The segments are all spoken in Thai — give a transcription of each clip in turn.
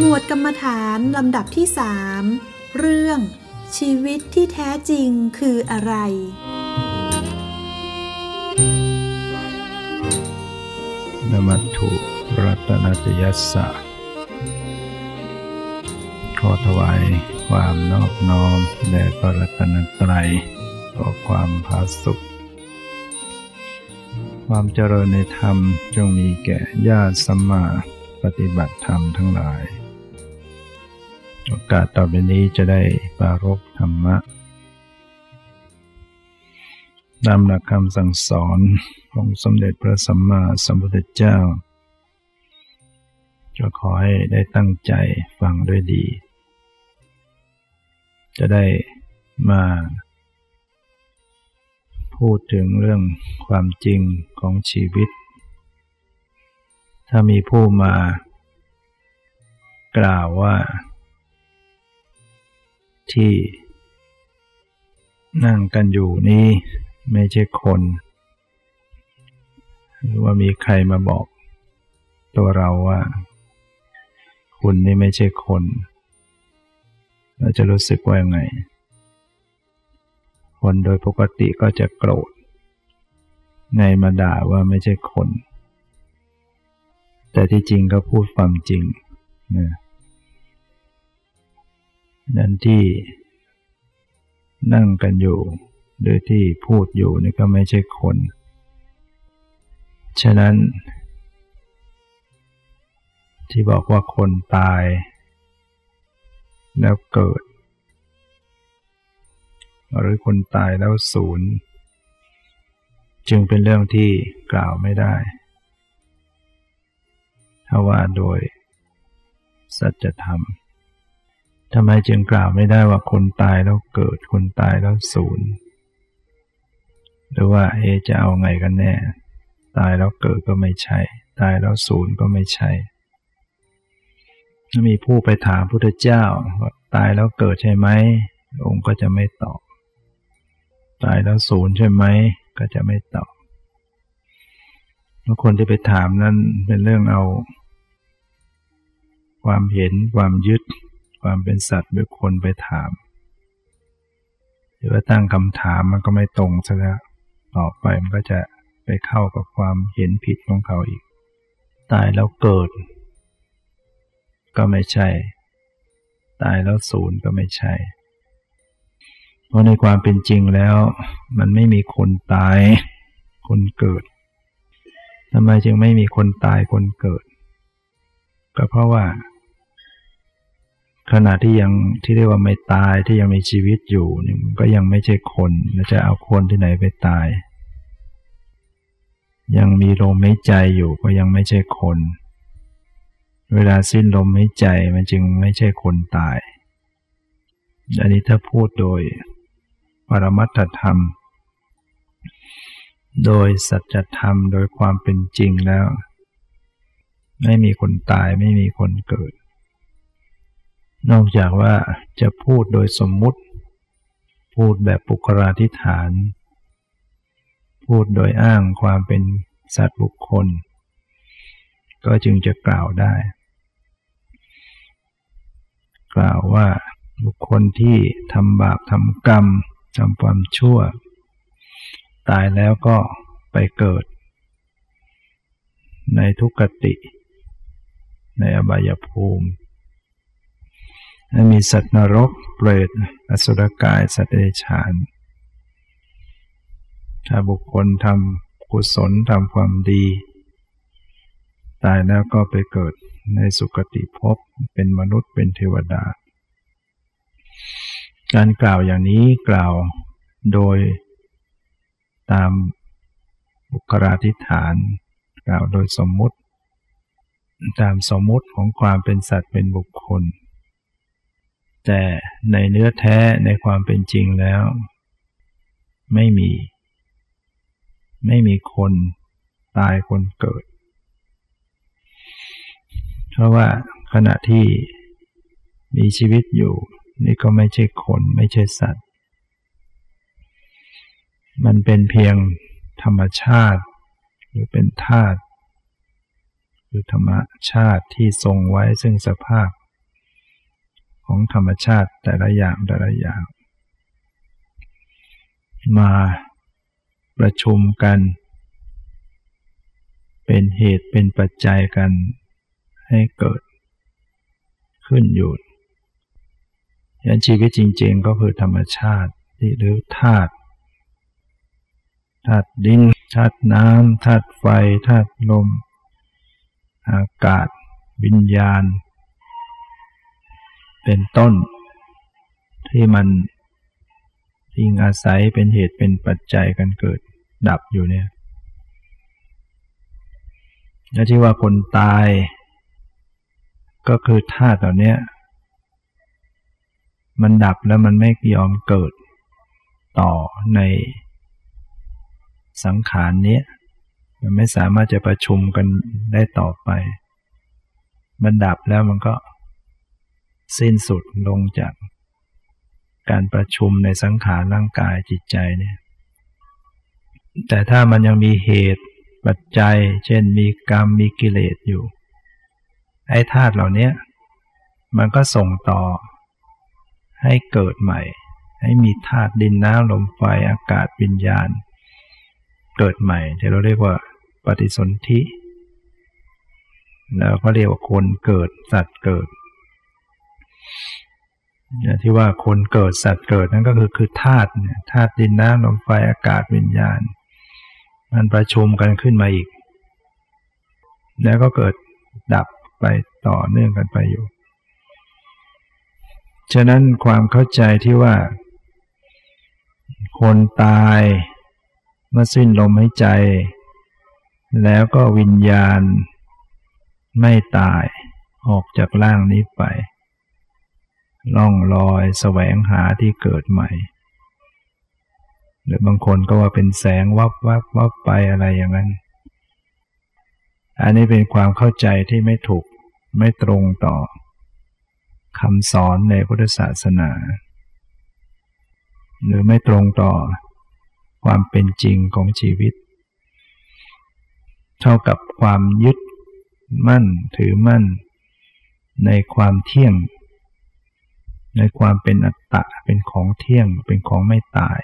หมวดกรรมฐานลำดับที่สามเรื่อง ชีวิตที่แท้จริงคืออะไร นมัตถุรัตนตยัสสะขอถวายความนอบน้อมแด่พระรัตนตรัยขอความผาสุข ความเจริญในธรรมจงมีแก่ญาติสัมมาปฏิบัติธรรมทั้งหลาย โอกาสต่อไปนี้จะได้ปารบธรรมะนำหลักคำสั่งสอนของสมเด็จพระสัมมาสัมพุทธเจ้าจะขอให้ได้ตั้งใจฟังด้วยดี จะได้มาพูดถึงเรื่องความจริงของชีวิต ถ้ามีผู้มากล่าวว่า ที่นั่งกันอยู่นี้ไม่ใช่คน หรือว่ามีใครมาบอก ตัวเราว่า คุณนี่ไม่ใช่คน เราจะรู้สึกว่ายังไง คนโดยปกติก็จะโกรธ ในมาด่าว่าไม่ใช่คน แต่ที่จริงก็พูดความจริงนะ นั่นที่นั่งกันอยู่โดยที่พูดอยู่นี่ก็ไม่ใช่คน ฉะนั้น ที่บอกว่าคนตาย แล้วเกิด หรือคนตายแล้วศูนย์จึงเป็นเรื่องที่กล่าวไม่ได้ ถ้าว่าโดยสัจธรรม ทำไมจึงกล่าวไม่ได้ว่าคนตายแล้วเกิด คนตายแล้วศูนย์หรือว่าเอจะเอาไงกันแน่ ตายแล้วเกิดก็ไม่ใช่ ตายแล้วศูนย์ก็ไม่ใช่ถ้ามีผู้ไปถามพุทธเจ้าว่าตายแล้วเกิดใช่ไหมองค์ก็จะไม่ตอบ ตายแล้วศูนย์ใช่ไหมก็จะไม่ตอบเมื่อคนที่ไปถามนั้นเป็นเรื่องเอา ความเห็นความยึด ความเป็นสัตว์บุคคลไปถาม หรือว่าตั้งคำถามมันก็ไม่ตรงซะแล้วต่อไปมันก็จะไปเข้ากับความเห็นผิดของเขาอีก ตายแล้วเกิด ก็ไม่ใช่ ตายแล้วศูนย์ก็ไม่ใช่ เพราะในความเป็นจริงแล้ว มันไม่มีคนตาย คนเกิดทำไมจึงไม่มีคนตายคนเกิด ก็เพราะว่า ขณะที่ยังที่เรียกว่าไม่ตายที่ยังมีชีวิตอยู่นี่ก็ยังไม่ใช่คนจะเอาคนที่ไหนไปตาย ยังมีลมหายใจอยู่ก็ยังไม่ใช่คน เวลาสิ้นลมหายใจมันจึงไม่ใช่คนตาย อันนี้ถ้าพูดโดยปรมัตถธรรม โดยสัจธรรมโดยความเป็นจริงแล้ว ไม่มีคนตายไม่มีคนเกิด นอกจากว่าจะพูดโดยสมมุติ พูดแบบปุคราธิฐาน พูดโดยอ้างความเป็นสัตว์บุคคล ก็จึงจะกล่าวได้ กล่าวว่าบุคคลที่ทำบาปทำกรรมทำความชั่ว ตายแล้วก็ไปเกิด ในทุกขติ ในอบายภูมิ มีสัตว์นรกเปรตอสุรกายสัตว์เดรัจฉาน ถ้าบุคคลทำกุศลทำความดี ตายแล้วก็ไปเกิดในสุคติภพเป็นมนุษย์เป็นเทวดา การกล่าวอย่างนี้กล่าวโดยตามบุคลาธิฐาน กล่าวโดยสมมุติ ตามสมมุติของความเป็นสัตว์เป็นบุคคล แต่ในเนื้อแท้ในความเป็นจริงแล้ว ไม่มี ไม่มีคนตายคนเกิด เพราะว่าขณะที่มีชีวิตอยู่ นี่ก็ไม่ใช่คนไม่ใช่สัตว์ มันเป็นเพียงธรรมชาติ หรือเป็นธาตุหรือธรรมชาติที่ทรงไว้ซึ่งสภาพ ของธรรมชาติแต่ละอย่างแต่ละอย่าง มาประชุมกัน เป็นเหตุเป็นปัจจัยกันให้เกิดขึ้นอยู่ยันชีวิตจริงๆก็คือธรรมชาติหรือธาตุธาตุดินธาตุน้ำธาตุไฟธาตุลม อากาศวิญญาณ เป็นต้น ที่มันทิงอาศัยเป็นเหตุเป็นปัจจัยกันเกิดดับอยู่เนี่ยและที่ว่าคนตาย ก็คือธาตุเหล่านี้มันดับแล้วมันไม่ยอมเกิดต่อในสังขารนี้มันไม่สามารถจะประชุมกันได้ต่อไป มันดับแล้วมันก็ สิ้นสุดลงจากการประชุมในสังขารร่างกายจิตใจเนี่ย แต่ถ้ามันยังมีเหตุปัจจัย เช่นมีกรรมมีกิเลสอยู่ ไอ้ธาตุเหล่านี้มันก็ส่งต่อ ให้เกิดใหม่ ให้มีธาตุดินน้ำลมไฟอากาศวิญญาณ เกิดใหม่ที่เราเรียกว่าปฏิสนธิแล้วก็เรียกว่าคนเกิดสัตว์เกิด ที่ว่าคนเกิดสัตว์เกิดนั่นก็คือคือธาตุธาตุดินน้ำลมไฟอากาศวิญญาณ มันประชุมกันขึ้นมาอีก แล้วก็เกิดดับไปต่อเนื่องกันไปอยู่ ฉะนั้นความเข้าใจที่ว่า คนตายเมื่อสิ้นลมหายใจ แล้วก็วิญญาณไม่ตายออกจากร่างนี้ไป ล่องลอยแสวงหาที่เกิดใหม่ หรือบางคนก็ว่าเป็นแสงวับวับวับไปอะไรอย่างนั้น อันนี้เป็นความเข้าใจที่ไม่ถูกไม่ตรงต่อคำสอนในพุทธศาสนา หรือไม่ตรงต่อความเป็นจริงของชีวิต เท่ากับความยึดมั่นถือมั่น ในความเที่ยง ในความเป็นอัตตะเป็นของเที่ยงเป็นของไม่ตาย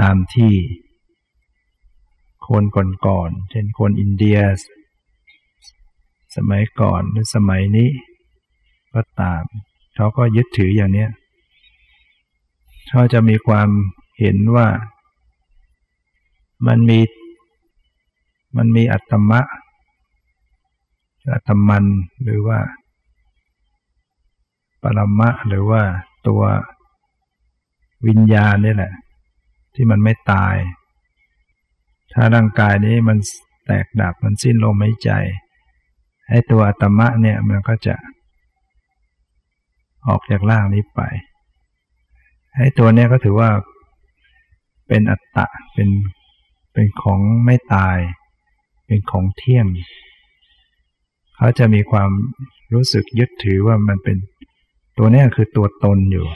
ตามที่คนก่อนๆเช่นคนอินเดีย สมัยก่อนหรือสมัยนี้ ก็ตาม เขาก็ยึดถืออย่างนี้เขาจะมีความเห็นว่ามันมีมันมีอัตมะอัตมันหรือว่า ปรมะหรือว่าตัววิญญาณนี่แหละ ที่มันไม่ตาย ถ้าร่างกายนี้มันแตกดับมันสิ้นลมหายใจให้ตัวอัตมะเนี่ยมันก็จะ ออกจากร่างนี้ไปให้ตัวนี้ก็ถือว่าเป็นอัตตะเป็นเป็นของไม่ตาย เป็นของเที่ยงเขาจะมีความรู้สึกยึดถือว่ามันเป็น ตัวนี้คือตัวตนอยู่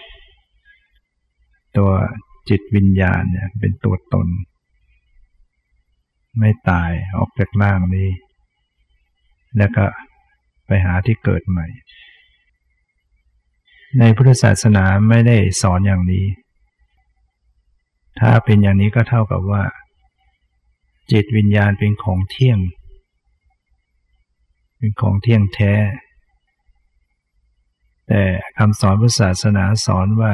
ตัวจิตวิญญาณเนี่ยเป็นตัวตน ไม่ตายออกจากร่างนี้ แล้วก็ไปหาที่เกิดใหม่ ในพุทธศาสนาไม่ได้สอนอย่างนี้ ถ้าเป็นอย่างนี้ก็เท่ากับว่า จิตวิญญาณเป็นของเที่ยง เป็นของเที่ยงแท้ แต่คำสอนพุทธศาสนาสอนว่า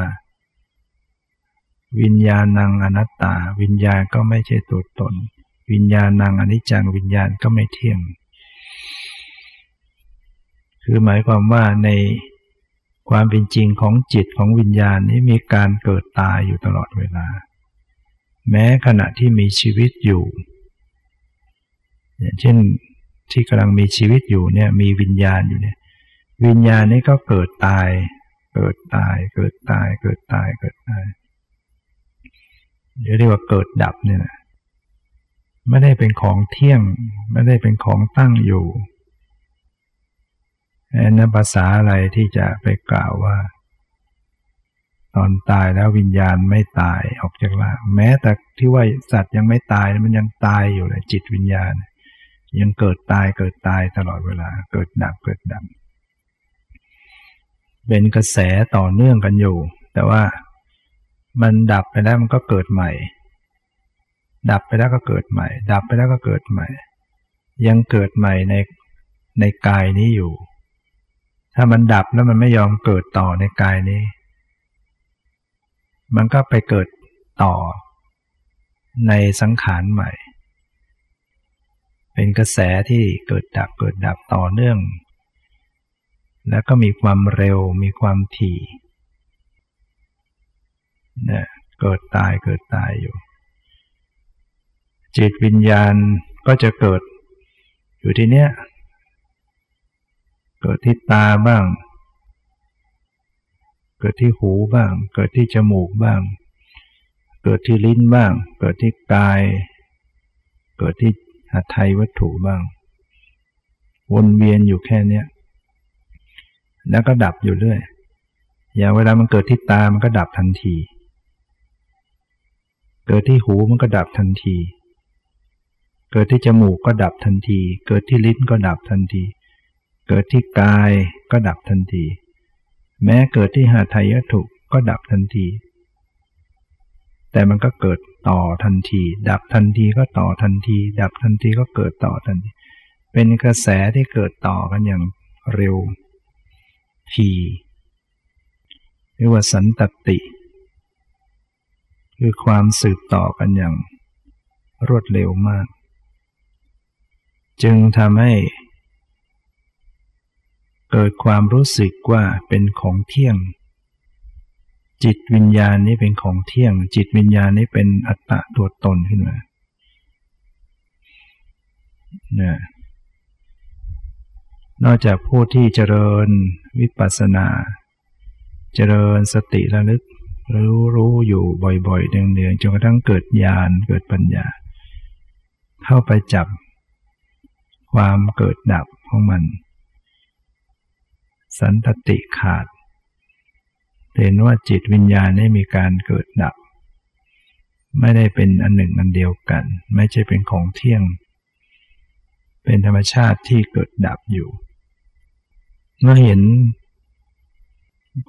วิญญาณังอนัตตา วิญญาณก็ไม่ใช่ตัวตน วิญญาณังอนิจจังวิญญาณก็ไม่เที่ยง คือหมายความว่าในความเป็นจริงของจิตของวิญญาณนี้มีการเกิดตายอยู่ตลอดเวลา แม้ขณะที่มีชีวิตอยู่ อย่างเช่นที่กำลังมีชีวิตอยู่เนี่ยมีวิญญาณอยู่เนี่ย วิญญาณนี้ก็เกิดตาย เกิดตาย เกิดตาย เกิดตาย เกิดตายเรียกว่าเกิดดับเนี่ยนะไม่ได้เป็นของเที่ยง ไม่ได้เป็นของตั้งอยู่นั้นภาษาอะไรที่จะไปกล่าวว่า ตอนตายแล้ววิญญาณไม่ตายออกจากร่างแม้แต่ที่ว่าสัตว์ยังไม่ตายมันยังตายอยู่เลยจิตวิญญาณ ยังเกิดตายเกิดตายตลอดเวลา เกิดดับเกิดดับ เป็นกระแสต่อเนื่องกันอยู่ แต่ว่ามันดับไปแล้วมันก็เกิดใหม่ ดับไปแล้วก็เกิดใหม่ ดับไปแล้วก็เกิดใหม่ ยังเกิดใหม่ในในกายนี้อยู่ ถ้ามันดับแล้วมันไม่ยอมเกิดต่อในกายนี้ มันก็ไปเกิดต่อ ในสังขารใหม่ เป็นกระแสที่เกิดดับเกิดดับต่อเนื่อง แล้วก็มีความเร็วมีความถี่เนี่ยเกิดตายเกิดตายอยู่ จิตวิญญาณก็จะเกิดอยู่ที่เนี้ยเกิดที่ตาบ้าง เกิดที่หูบ้าง เกิดที่จมูกบ้าง เกิดที่ลิ้นบ้าง เกิดที่กาย เกิดที่หัตถยวัตถุบ้าง วนเวียนอยู่แค่เนี้ย แล้วก็ดับอยู่เรื่อย อย่างเวลามันเกิดที่ตา มันก็ดับทันที เกิดที่หูมันก็ดับทันที เกิดที่จมูกก็ดับทันที เกิดที่ลิ้นก็ดับทันที เกิดที่กายก็ดับทันที แม้เกิดที่หาทายถุก็ดับทันที แต่มันก็เกิดต่อทันที ดับทันทีก็ต่อทันที ดับทันทีก็เกิดต่อทันที เป็นกระแสที่เกิดต่อกันอย่างเร็ว ทีเรียกว่าสันตติ คือความสืบต่อกันอย่างรวดเร็วมาก จึงทำให้เกิดความรู้สึกว่าเป็นของเที่ยง จิตวิญญาณนี้เป็นของเที่ยง จิตวิญญาณนี้เป็นอัตตะตัวตนขึ้นมาเนี่ย นอกจากผู้ที่เจริญวิปัสสนา เจริญสติระลึกรู้รู้อยู่บ่อยๆเนืองๆจนกระทั่งเกิดญาณเกิดปัญญา เข้าไปจับความเกิดดับของมัน สันตติขาด เห็นว่าจิตวิญญาณได้มีการเกิดดับ ไม่ได้เป็นอันหนึ่งอันเดียวกัน ไม่ใช่เป็นของเที่ยง เป็นธรรมชาติที่เกิดดับอยู่ เมื่อเห็น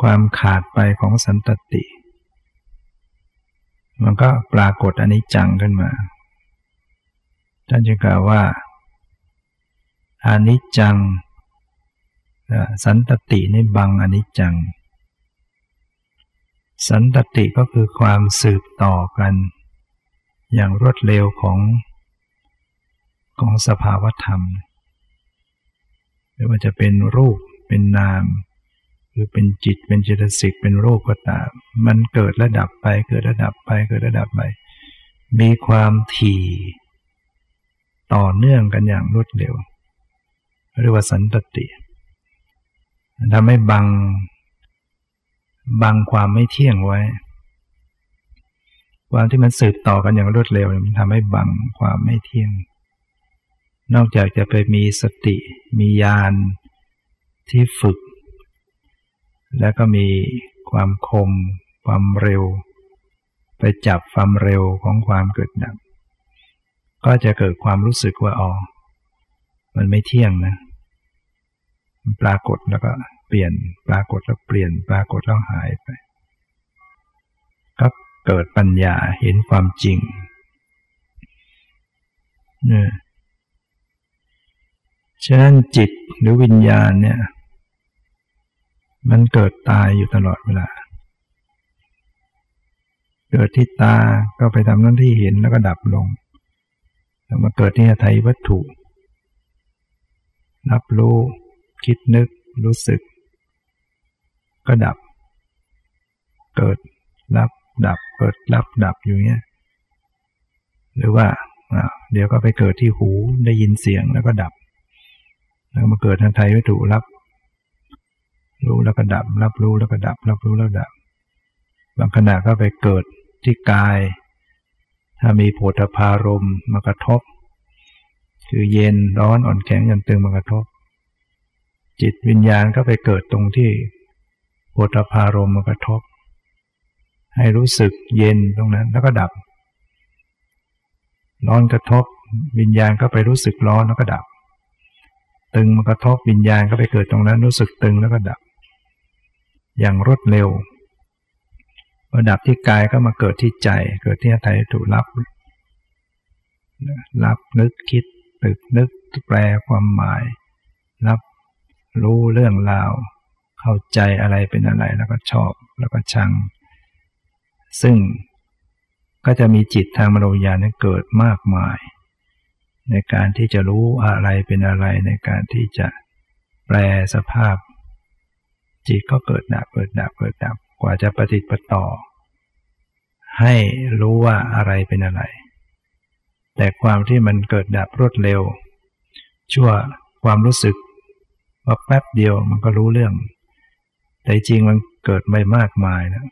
ความขาดไปของสันตติ มันก็ปรากฏอนิจจังขึ้นมา ท่านจึงกล่าวว่าอนิจจัง สันตติในบังอนิจจัง สันตติก็คือความสืบต่อกัน อย่างรวดเร็วของของสภาวธรรมไม่ว่าจะเป็นรูป เป็นนามหรือเป็นจิตเป็นเจตสิกเป็นรูปก็ตามมันเกิดระดับไปเกิดระดับไปเกิดระดับไปมีความถี่ ต่อเนื่องกันอย่างรวดเร็ว เรียกว่าสันตติทำให้บังบังความไม่เที่ยงไว้ ความที่มันสืบต่อกันอย่างรวดเร็วมันทำให้บังความไม่เที่ยง นอกจากจะไปมีสติ มีญาณ ที่ฝึก แล้วก็มีความคม ความเร็ว ไปจับความเร็วของความเกิดดับ ก็จะเกิดความรู้สึกว่าอ๋อมันไม่เที่ยงนะปรากฏแล้วก็เปลี่ยน ปรากฏแล้วเปลี่ยน ปรากฏแล้วหายไป ก็เกิดปัญญาเห็นความจริงเนี่ยฉะนั้นจิตหรือวิญญาณเนี่ย มันเกิดตายอยู่ตลอดเวลา เกิดที่ตาก็ไปทำหน้าที่เห็นแล้วก็ดับลง แล้วมาเกิดที่ไทยวัตถุ รับรู้ คิดนึก รู้สึก ก็ดับ เกิดรับดับ เกิดรับดับอยู่เนี้ย หรือว่าเดี๋ยวก็ไปเกิดที่หูได้ยินเสียงแล้วก็ดับ แล้วมาเกิดทางไทยวัตถุรับ รู้แล้วก็ดับ รับรู้แล้วก็ดับ รับรู้แล้วดับ บางขณะก็ไปเกิดที่กาย ถ้ามีโผฏฐารมมากระทบ คือเย็นร้อนอ่อนแข็งยันตึงมากระทบ จิตวิญญาณก็ไปเกิดตรงที่โพธพารมมากระทบ ให้รู้สึกเย็นตรงนั้นแล้วก็ดับ ร้อนกระทบ วิญญาณก็ไปรู้สึกร้อนแล้วก็ดับตึงมากระทบวิญญาณก็ไปเกิดตรงนั้นรู้สึกตึงแล้วก็ดับ อย่างรวดเร็ว ระดับที่กายก็มาเกิดที่ใจ เกิดที่ใจถูกรับ รับนึกคิดตึกนึกแปลความหมาย รับรู้เรื่องราว เข้าใจอะไรเป็นอะไรแล้วก็ชอบแล้วก็ชัง ซึ่งก็จะมีจิตทางมโนญาณเกิดมากมาย ในการที่จะรู้อะไรเป็นอะไรในการที่จะแปลสภาพ จิตก็เกิดดับเกิดดับเกิดดับกว่าจะปฏิปต่อ ให้รู้ว่าอะไรเป็นอะไร แต่ความที่มันเกิดดับรวดเร็ว ชั่วความรู้สึกว่าแป๊บเดียวมันก็รู้เรื่อง แต่จริงมันเกิดไม่มากมายนะ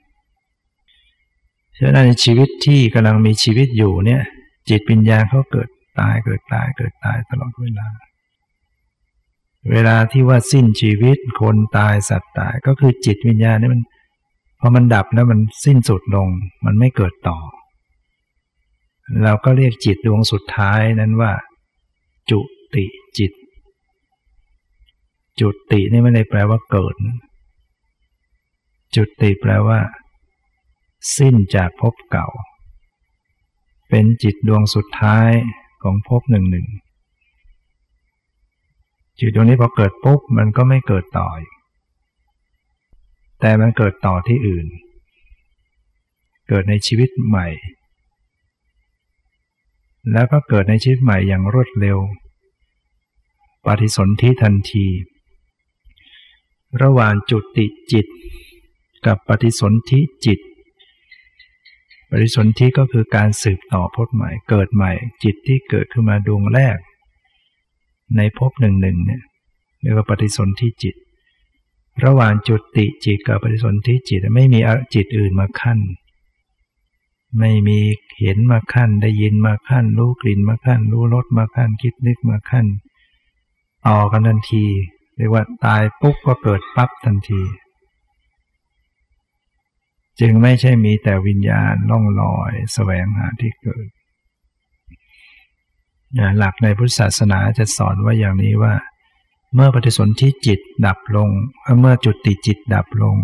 ฉะนั้นในชีวิตที่กำลังมีชีวิตอยู่เนี่ย จิตปัญญาเขาเกิดตายเกิดตายเกิดตายตลอดเวลา เวลาที่ว่าสิ้นชีวิตคนตายสัตว์ตายก็คือจิตวิญญาณนี่มันพอมันดับแล้วมันสิ้นสุดลง มันไม่เกิดต่อ เราก็เรียกจิตดวงสุดท้ายนั้นว่า จุติจิต จุตินี่ไม่ได้แปลว่าเกิด จุติแปลว่า สิ้นจากภพเก่า เป็นจิตดวงสุดท้ายของภพหนึ่งหนึ่ง จิตดวงนี้พอเกิดปุ๊บมันก็ไม่เกิดต่อ แต่มันเกิดต่อที่อื่น เกิดในชีวิตใหม่ แล้วก็เกิดในชีวิตใหม่อย่างรวดเร็ว ปฏิสนธิทันที ระหว่างจุติจิต กับปฏิสนธิจิตปริสนธิก็คือการสืบต่อพจน์ใหม่ เกิดใหม่จิตที่เกิดขึ้นมาดวงแรก ในภพหนึ่งหนึ่งเนี่ยเรียกว่าปฏิสนธิจิต ระหว่างจุติจิตกับปฏิสนธิจิตไม่มีจิตอื่นมาขั้น ไม่มีเห็นมาขั้นได้ยินมาขั้น รู้กลิ่นมาขั้น รู้รสมาขั้นคิดนึกมาขั้นต่อกันทันที เรียกว่าตายปุ๊บก็เกิดปั๊บทันที จึงไม่ใช่มีแต่วิญญาณล่องลอยสแสวงหาที่เกิด หลักในพุทธศาสนาจะสอนว่าอย่างนี้ว่า เมื่อปฏิสนธิจิตดับลง เมื่อจุดติจิตดับลง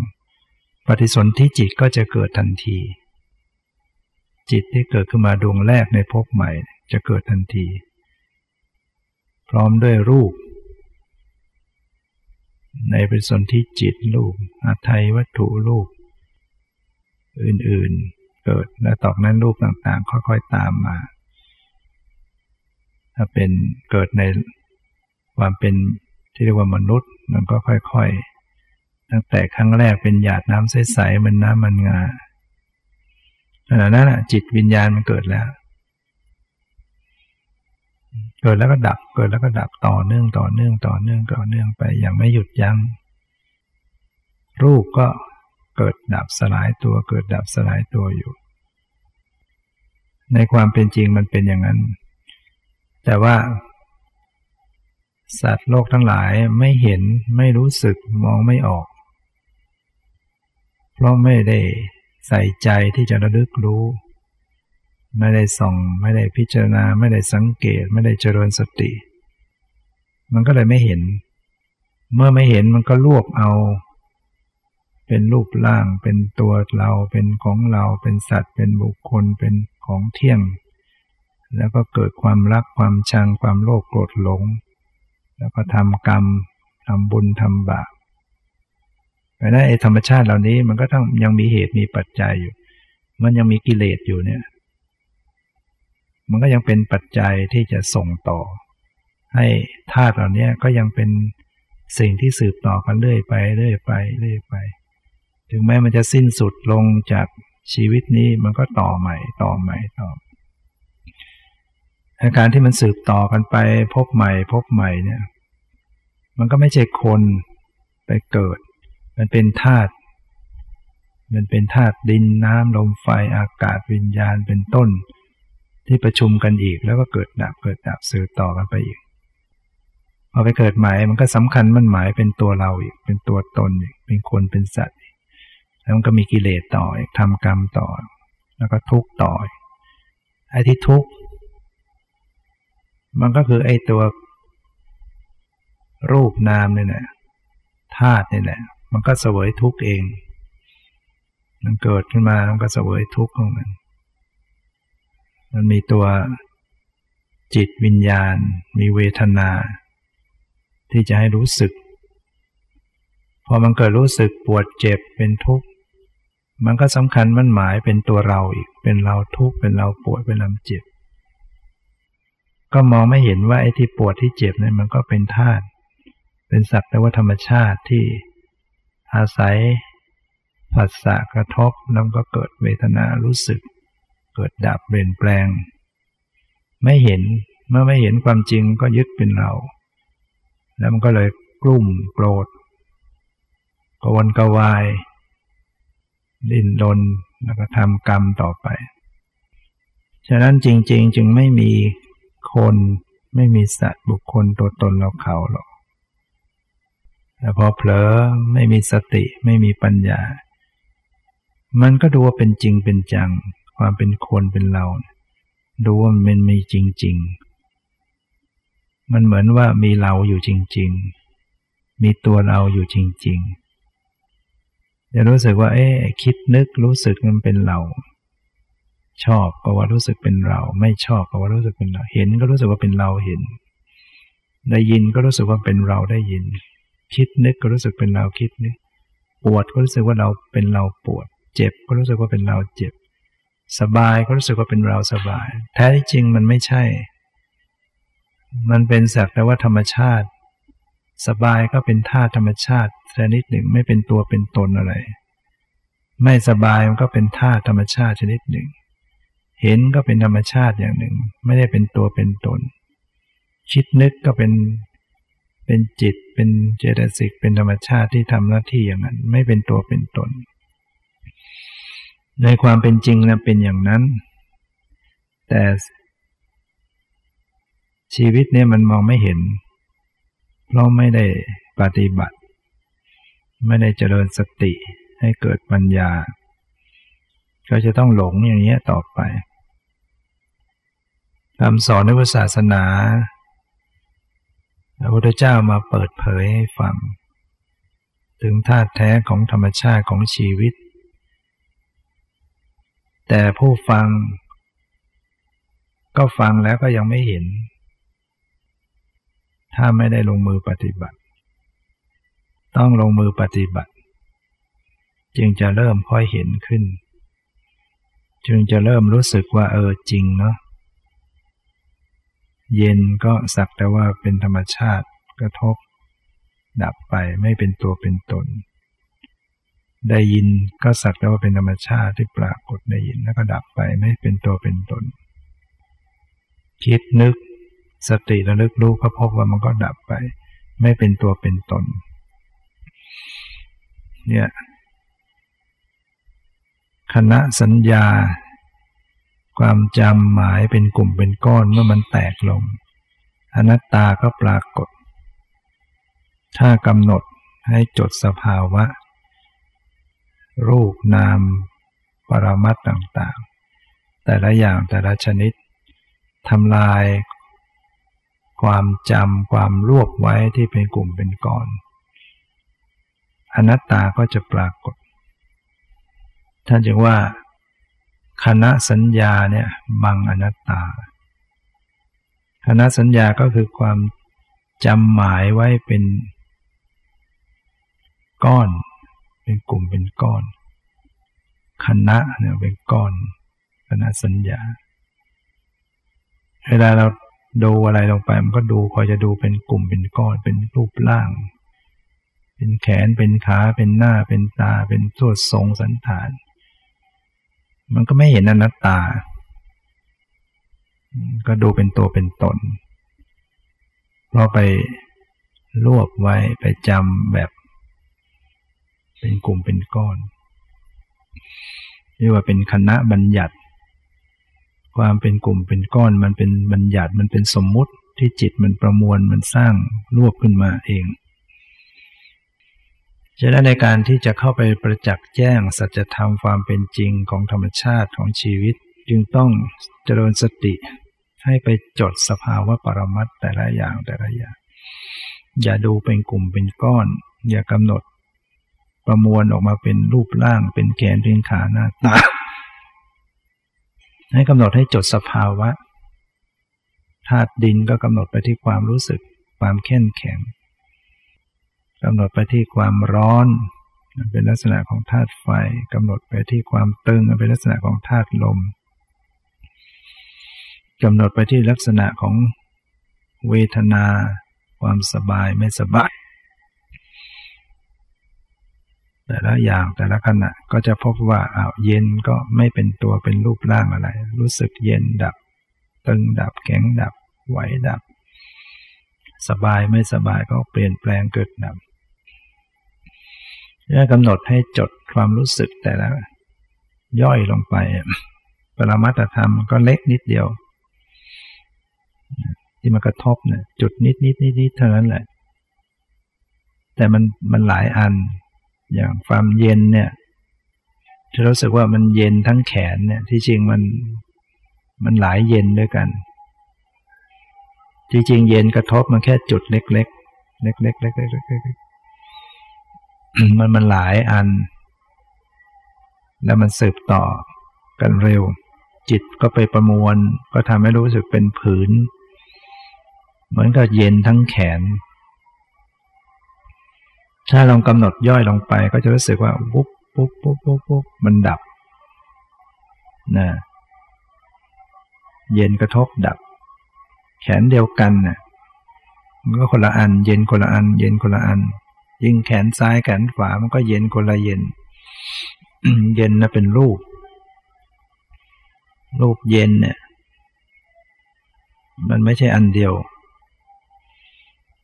ปฏิสนธิจิตก็จะเกิดทันที จิตที่เกิดขึ้นมาดวงแรกในภพใหม่จะเกิดทันที พร้อมด้วยรูป ในปฏิสนธิจิตรูปอัยวัตถุรูป อื่นๆเกิดและตอกนั้นรูปต่างๆ ค่อยๆตามมา ถ้าเป็นเกิดในความเป็นที่เรียกว่ามนุษย์ มันก็ค่อยๆ ตั้งแต่ครั้งแรกเป็นหยาดน้ำใสๆมันน้ำมันงาขณะนั้นจิตวิญญาณมันเกิดแล้ว เกิดแล้วก็ดับ เกิดแล้วก็ดับต่อเนื่องต่อเนื่องต่อเนื่องต่อเนื่องไปอย่างไม่หยุดยัง้งรูปก็เกิดดับสลายตัว เกิดดับสลายตัวอยู่ ในความเป็นจริงมันเป็นอย่างนั้น แต่ว่า สัตว์โลกทั้งหลายไม่เห็นไม่รู้สึกมองไม่ออก เพราะไม่ได้ใส่ใจที่จะระลึกรู้ ไม่ได้ส่องไม่ได้พิจารณาไม่ได้สังเกตไม่ได้เจริญสติ มันก็เลยไม่เห็น เมื่อไม่เห็นมันก็รวบเอา เป็นรูปร่าง เป็นตัวเรา เป็นของเรา เป็นสัตว์ เป็นบุคคล เป็นของเที่ยง แล้วก็เกิดความรักความชังความโลภโกรธหลง แล้วก็ทำกรรมทำบุญทำบาปเพราะนั้นไอ้ธรรมชาติเหล่านี้มันก็ต้องยังมีเหตุมีปัจจัยอยู่ มันยังมีกิเลสอยู่เนี่ย มันก็ยังเป็นปัจจัยที่จะส่งต่อ ให้ธาตุเหล่านี้ก็ยังเป็นสิ่งที่สืบต่อกันเรื่อยไปเรื่อยไปเรื่อยไป ถึงแม้มันจะสิ้นสุดลงจากชีวิตนี้มันก็ต่อใหม่ต่อใหม่ต่อ อาการที่มันสืบต่อกันไปพบใหม่ พบใหม่เนี่ย มันก็ไม่ใช่คนไปเกิด มันเป็นธาตุมันเป็นธาตุดินน้ำลมไฟอากาศวิญญาณเป็นต้น ที่ประชุมกันอีกแล้วก็เกิดดับเกิดดับสืบต่อกันไปอีกพอไปเกิดใหม่มันก็สำคัญมันหมายเป็นตัวเราอีกเป็นตัวตนอีกเป็นคนเป็นสัตว์แล้วมันก็มีกิเลสต่ออีกทำกรรมต่อ แล้วก็ทุกข์ต่อไอ้ที่ทุกข์ มันก็คือไอ้ตัว รูปนามนี่แหละธาตุนี่แหละ มันก็เสวยทุกข์เอง มันเกิดขึ้นมามันก็เสวยทุกข์ของมัน มันมีตัวจิตวิญญาณ มีเวทนา ที่จะให้รู้สึก พอมันเกิดรู้สึกปวดเจ็บเป็นทุกข์มันก็สำคัญมันหมายเป็นตัวเราอีก เป็นเราทุกข์เป็นเราปวดเป็นเราเจ็บ ก็มองไม่เห็นว่าไอ้ที่ปวดที่เจ็บเนี่ยมันก็เป็นธาตุเป็นสักแต่ว่าธรรมชาติที่อาศัยผัสสะกระทบแล้วก็เกิดเวทนารู้สึก เกิดดับเปลี่ยนแปลง ไม่เห็นเมื่อไม่เห็นความจริงก็ยึดเป็นเรา แล้วมันก็เลยกลุ่มโกรธกวนกวาย ดิ้นรนแล้วก็ทำกรรมต่อไป ฉะนั้นจริง ๆ จึงไม่มี คนไม่มีสัตว์บุคคลตัวตนเราเขาหรอกแต่พอเผลอไม่มีสติไม่มีปัญญา มันก็ดูว่าเป็นจริงเป็นจัง ความเป็นคนเป็นเรา ดูว่ามันมีจริง ๆ มันเหมือนว่ามีเราอยู่จริง ๆ มีตัวเราอยู่จริง ๆ จะรู้สึกว่า เอ๊ะคิดนึกรู้สึกมันเป็นเรา ชอบก็ว่ารู้สึกเป็นเรา ไม่ชอบก็ว่ารู้สึกเป็นเรา เห็นก็รู้สึกว่าเป็นเราเห็น ได้ยินก็รู้สึกว่าเป็นเราได้ยิน คิดนึกก็รู้สึกเป็นเราคิดนึก ปวดก็รู้สึกว่าเราเป็นเราปวด เจ็บก็รู้สึกว่าเป็นเราเจ็บ สบายก็รู้สึกว่าเป็นเราสบาย แท้ที่จริงมันไม่ใช่ มันเป็นสักแต่ว่าธรรมชาติ สบายก็เป็นธาธรรมชาติชนิดหนึ่งไม่เป็นตัวเป็นตนอะไร ไม่สบายมันก็เป็นธาธรรมชาติชนิดหนึ่ง เห็นก็เป็นธรรมชาติอย่างหนึ่ง ไม่ได้เป็นตัวเป็นตน คิดนึกก็เป็นเป็นจิตเป็นเจตสิกเป็นธรรมชาติที่ทำหน้าที่อย่างนั้น ไม่เป็นตัวเป็นตน ในความเป็นจริงนะเป็นอย่างนั้น แต่ชีวิตเนี่ยมันมองไม่เห็น เพราะไม่ได้ปฏิบัติ ไม่ได้เจริญสติให้เกิดปัญญา ก็จะต้องหลงอย่างนี้ต่อไป คำสอนในศาสนาพระพุทธเจ้ามาเปิดเผยให้ฟัง ถึงธาตุแท้ของธรรมชาติของชีวิต แต่ผู้ฟัง ก็ฟังแล้วก็ยังไม่เห็น ถ้าไม่ได้ลงมือปฏิบัติ ต้องลงมือปฏิบัติ จึงจะเริ่มค่อยเห็นขึ้น จึงจะเริ่มรู้สึกว่าเออจริงเนาะ เย็นก็สักแต่ว่าเป็นธรรมชาติกระทบ ดับไปไม่เป็นตัวเป็นตน ได้ยินก็สักแต่ว่าเป็นธรรมชาติที่ปรากฏได้ยินแล้วก็ดับไปไม่เป็นตัวเป็นตน คิดนึกสติระลึกรู้ก็พบว่ามันก็ดับไป ไม่เป็นตัวเป็นตน เนี่ยคณะสัญญา ความจำหมายเป็นกลุ่มเป็นก้อนเมื่อมันแตกลง อนัตตาก็ปรากฏ ถ้ากำหนดให้จดสภาวะ รูปนาม ปรมัตต่างๆ แต่ละอย่างแต่ละชนิดทำลายความจำความรวบไว้ที่เป็นกลุ่มเป็นก้อน อนัตตาก็จะปรากฏ ท่านจึงว่า คณะสัญญาเนี่ยบังอนัตตา คณะสัญญาก็คือความจำหมายไว้เป็นก้อน เป็นกลุ่มเป็นก้อน คณะเนี่ยเป็นก้อน คณะสัญญา เวลาเราดูอะไรลงไปมันก็ดูพอจะดูเป็นกลุ่มเป็นก้อน เป็นรูปร่าง เป็นแขนเป็นขาเป็นหน้าเป็นตาเป็นส่วนทรงสันฐาน มันก็ไม่เห็นอนัตตา ก็ดูเป็นตัวเป็นตน เพราะไปรวบไว้ไปจำแบบ เป็นกลุ่มเป็นก้อนเรียกว่าเป็นคณะบัญญัติ ความเป็นกลุ่มเป็นก้อน มันเป็นบัญญัติมันเป็นสมมุติที่จิตมันประมวลมันสร้างรวบขึ้นมาเอง ฉะนั้นในการที่จะเข้าไปประจักษ์แจ้งสัจธรรมความเป็นจริงของธรรมชาติของชีวิต จึงต้องเจริญสติให้ไปจดสภาวะปรมัตแต่ละอย่างแต่ละอย่าง อย่าดูเป็นกลุ่มเป็นก้อน อย่ากำหนด ประมวลออกมาเป็นรูปร่าง เป็นแขนเป็นขาหน้าตาให้กำหนดให้จดสภาวะธาตุดินก็กำหนดไปที่ความรู้สึก ความเข้มแข็ง กำหนดไปที่ความร้อนเป็นลักษณะของธาตุไฟกำหนดไปที่ความตึงเป็นลักษณะของธาตุลมกำหนดไปที่ลักษณะของเวทนา ความสบายไม่สบาย แต่ละอย่างแต่ละขณะก็จะพบว่าอ้าวเย็นก็ไม่เป็นตัวเป็นรูปร่างอะไร รู้สึกเย็นดับ ตึงดับแข็งดับ ไหวดับ สบายไม่สบายก็เปลี่ยนแปลงเกิดดับ จะกำหนดให้จดความรู้สึกแต่ละย่อยลงไป ปรมัตธรรมก็เล็กนิดเดียว ที่มากระทบเนี่ยจุดนิดนิดนิดนิดเท่านั้นแหละ แต่มันมันหลายอัน อย่างความเย็นเนี่ยจะรู้สึกว่ามันเย็นทั้งแขนเนี่ย ที่จริงมันมันหลายเย็นด้วยกัน จริงเย็นกระทบมันแค่จุดเล็ก ๆ เล็กๆเล็กๆ มันมันหลายอัน แล้วมันสืบต่อกันเร็ว จิตก็ไปประมวล ก็ทำให้รู้สึกเป็นผืน เหมือนกับเย็นทั้งแขน ถ้าลองกำหนดย่อยลงไปก็จะรู้สึกว่าปุ๊บปุ๊บปุ๊บปุ๊บปุ๊บมันดับนะเย็นกระทบดับ แขนเดียวกันนะ่ะมันก็คนละอัน เย็นคนละอัน เย็นคนละอัน ยิ่งแขนซ้ายแขนขวามันก็เย็นคนละเย็น เย็นนะเป็นรูป รูปเย็นเนี่ย มันไม่ใช่อันเดียว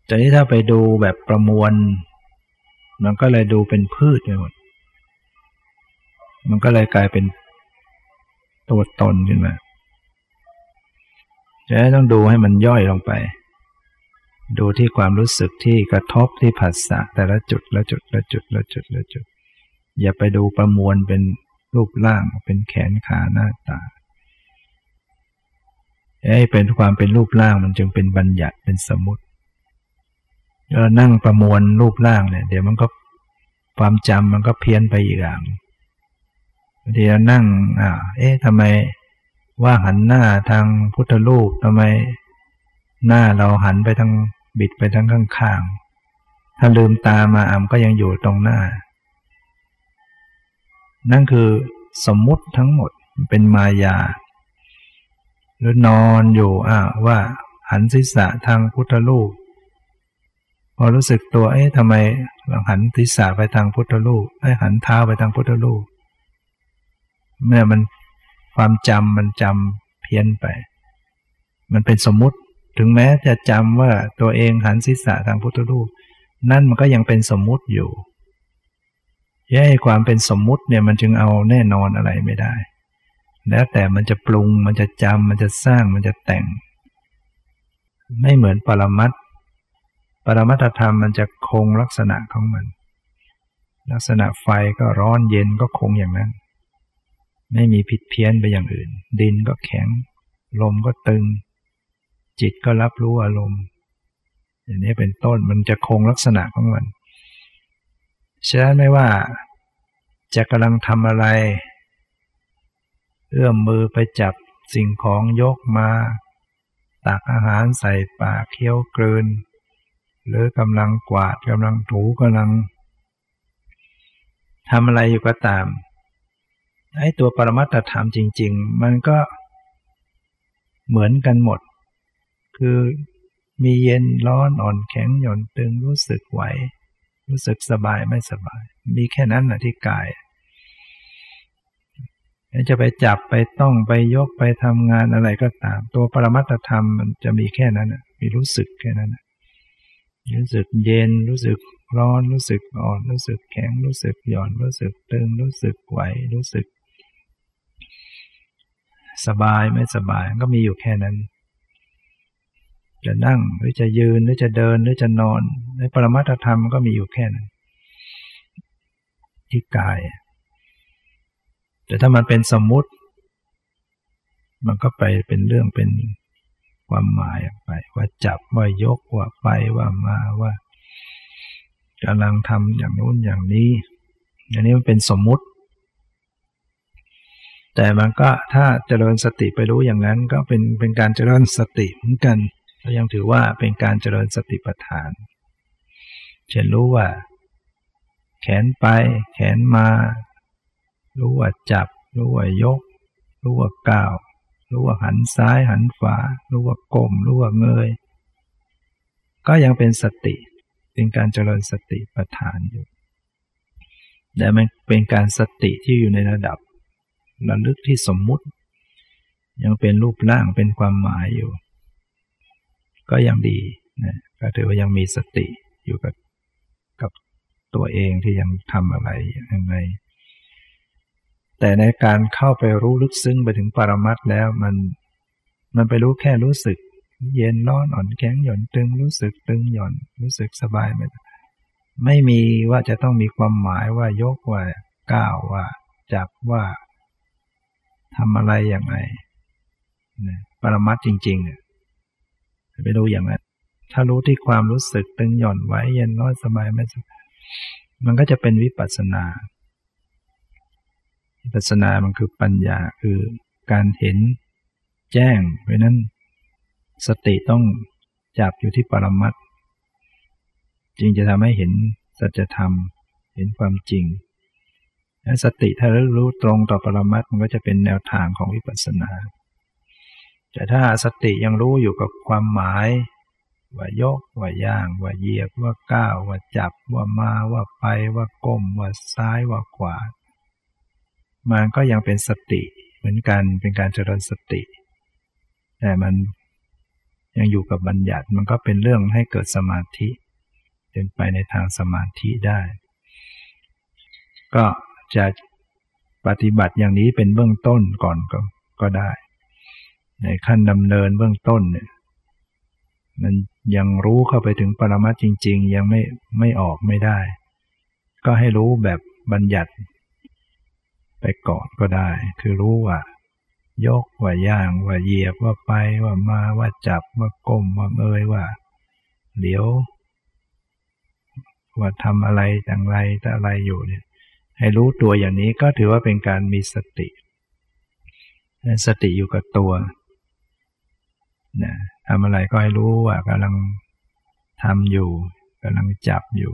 แต่ที่ถ้าไปดูแบบประมวล มันก็เลยดูเป็นพืชไปหมด มันก็เลยกลายเป็นตัวตนขึ้นมาจะต้องดูให้มันย่อยลงไป ดูที่ความรู้สึกที่กระทบที่ผัสสะแต่ละจุดละจุดละจุดละจุดละจุด อย่าไปดูประมวลเป็นรูปร่างเป็นแขนขาหน้าตาให้เป็นความเป็นรูปร่างมันจึงเป็นบัญญัติเป็นสมมติเรานั่งประมวลรูปร่างเนี่ย เดี๋ยวมันก็ความจำมันก็เพี้ยนไปอีกอย่างเดี๋ยวนั่งอ่าเอ๊ะทำไมว่าหันหน้าทางพุทธรูปทำไมหน้าเราหันไปทาง บิดไปทั้งข้างๆ ถ้าลืมตามาอ่ำก็ยังอยู่ตรงหน้า นั่นคือสมมุติทั้งหมดเป็นมายา หรือนอนอยู่อ่าว่าหันศีรษะทางพุทธลูกพอรู้สึกตัว เอ๊ะทำไมเราหันศีรษะไปทางพุทธลูกไอ้หันเท้าไปทางพุทธลูกเมื่อมันความจำมันจำเพี้ยนไป มันเป็นสมมุติ ถึงแม้จะจำว่าตัวเองหันศีรษะทางพุทธรูป นั่นมันก็ยังเป็นสมมุติอยู่แย่ความเป็นสมมุติเนี่ยมันจึงเอาแน่นอนอะไรไม่ได้ แล้วแต่มันจะปรุงมันจะจำมันจะสร้างมันจะแต่ง ไม่เหมือนปรมัตปรมัตธรรมมันจะคงลักษณะของมัน ลักษณะไฟก็ร้อนเย็นก็คงอย่างนั้น ไม่มีผิดเพี้ยนไปอย่างอื่น ดินก็แข็ง ลมก็ตึง จิตก็รับรู้อารมณ์ อย่างนี้เป็นต้นมันจะคงลักษณะของมัน ฉะนั้นไม่ว่าจะกำลังทำอะไร เอื้อมมือไปจับสิ่งของยกมาตักอาหารใส่ปากเคี้ยวกลืน หรือกำลังกวาดกำลังถูกำลังทำอะไรอยู่ก็ตามไอ้ตัวปรมัตถธรรมจริง ๆ มันก็เหมือนกันหมด คือมีเย็นร้อนอ่อนแข็งหย่อนตึงรู้สึกไหว รู้สึกสบายไม่สบาย มีแค่นั้นนะที่กายจะไปจับไปต้องไปยกไปทำงานอะไรก็ตาม ตัวปรมัตธรรมมันจะมีแค่นั้นมีรู้สึกแค่นั้นรู้สึกเย็นรู้สึกร้อนรู้สึกอ่อนรู้สึกแข็งรู้สึกหย่อนรู้สึกตึงรู้สึกไหวรู้สึก สบายไม่สบายก็มีอยู่แค่นั้น จะนั่งหรือจะยืนหรือจะเดินหรือจะนอน ในปรมัตธรรมก็มีอยู่แค่นั้นที่กาย แต่ถ้ามันเป็นสมมุติ มันก็ไปเป็นเรื่องเป็นความหมายไป ว่าจับว่ายกว่าไปว่ามาว่ากำลังทำอย่างนู้นอย่างนี้อันนี้มันเป็นสมมุติ แต่มันก็ถ้าเจริญสติไปรู้อย่างนั้นก็เป็นเป็นการเจริญสติเหมือนกัน ก็ยังถือว่าเป็นการเจริญสติปัฏฐาน เช่นรู้ว่า แขนไป แขนมา รู้ว่าจับ รู้ว่ายก รู้ว่าก้าว รู้ว่าหันซ้ายหันขวา รู้ว่าก้ม รู้ว่าเงย ก็ยังเป็นสติ เป็นการเจริญสติปัฏฐานอยู่ แต่มันเป็นการสติที่อยู่ในระดับระลึกที่สมมุติ ยังเป็นรูปร่างเป็นความหมายอยู่ ก็ยังดีนะก็ถือว่ายังมีสติอยู่กับกับตัวเองที่ยังทำอะไรยังไงแต่ในการเข้าไปรู้ลึกซึ้งไปถึงปรมัตแล้วมันมันไปรู้แค่รู้สึก เย็นร้อนอ่อนแข็งหย่อนตึงรู้สึกตึงหย่อนรู้สึกสบายไหมไม่มีว่าจะต้องมีความหมายว่ายกว่าก้าวว่า จับว่าทำอะไรอย่างไรปรมัตจริงๆ ไปรู้อย่างนั้นถ้ารู้ที่ความรู้สึกตึงหย่อนไว้เย็นน้อยสบายไม่สบายมันก็จะเป็นวิปัสสนาวิปัสสนามันคือปัญญาคือการเห็นแจ้ง เพราะนั้นสติต้องจับอยู่ที่ปรมัตจึงจะทำให้เห็นสัจธรรม เห็นความจริงและสติถ้ารู้ตรงต่อปรมัตมันก็จะเป็นแนวทางของวิปัสสนา แต่ถ้าสติยังรู้อยู่กับความหมาย ว่ายกว่าย่าง ว่าเหยียบว่าก้าวว่าจับว่ามาว่าไปว่าก้มว่าซ้ายว่าขวามันก็ยังเป็นสติเหมือนกันเป็นการเจริญสติ แต่มันยังอยู่กับบัญญัติมันก็เป็นเรื่องให้เกิดสมาธิเป็นไปในทางสมาธิได้ ก็จะปฏิบัติอย่างนี้เป็นเบื้องต้นก่อนก็ก็ได้ ในขั้นดำเนินเบื้องต้นเนี่ยมันยังรู้เข้าไปถึงปรมัตจริง ๆ ยังไม่ไม่ออกไม่ได้ ก็ให้รู้แบบบัญญัติ ไปก่อนก็ได้ คือรู้ว่า ยกว่าย่างว่าเหยียบว่าไปว่ามาว่าจับว่าก้มว่าเงยว่าเดี๋ยว ว่าทำอะไรอย่างไรแต่อะไรอยู่เนี่ย ให้รู้ตัวอย่างนี้ก็ถือว่าเป็นการมีสติ สติอยู่กับตัว นะทำอะไรก็ให้รู้ว่ากำลังทำอยู่กำลังจับอยู่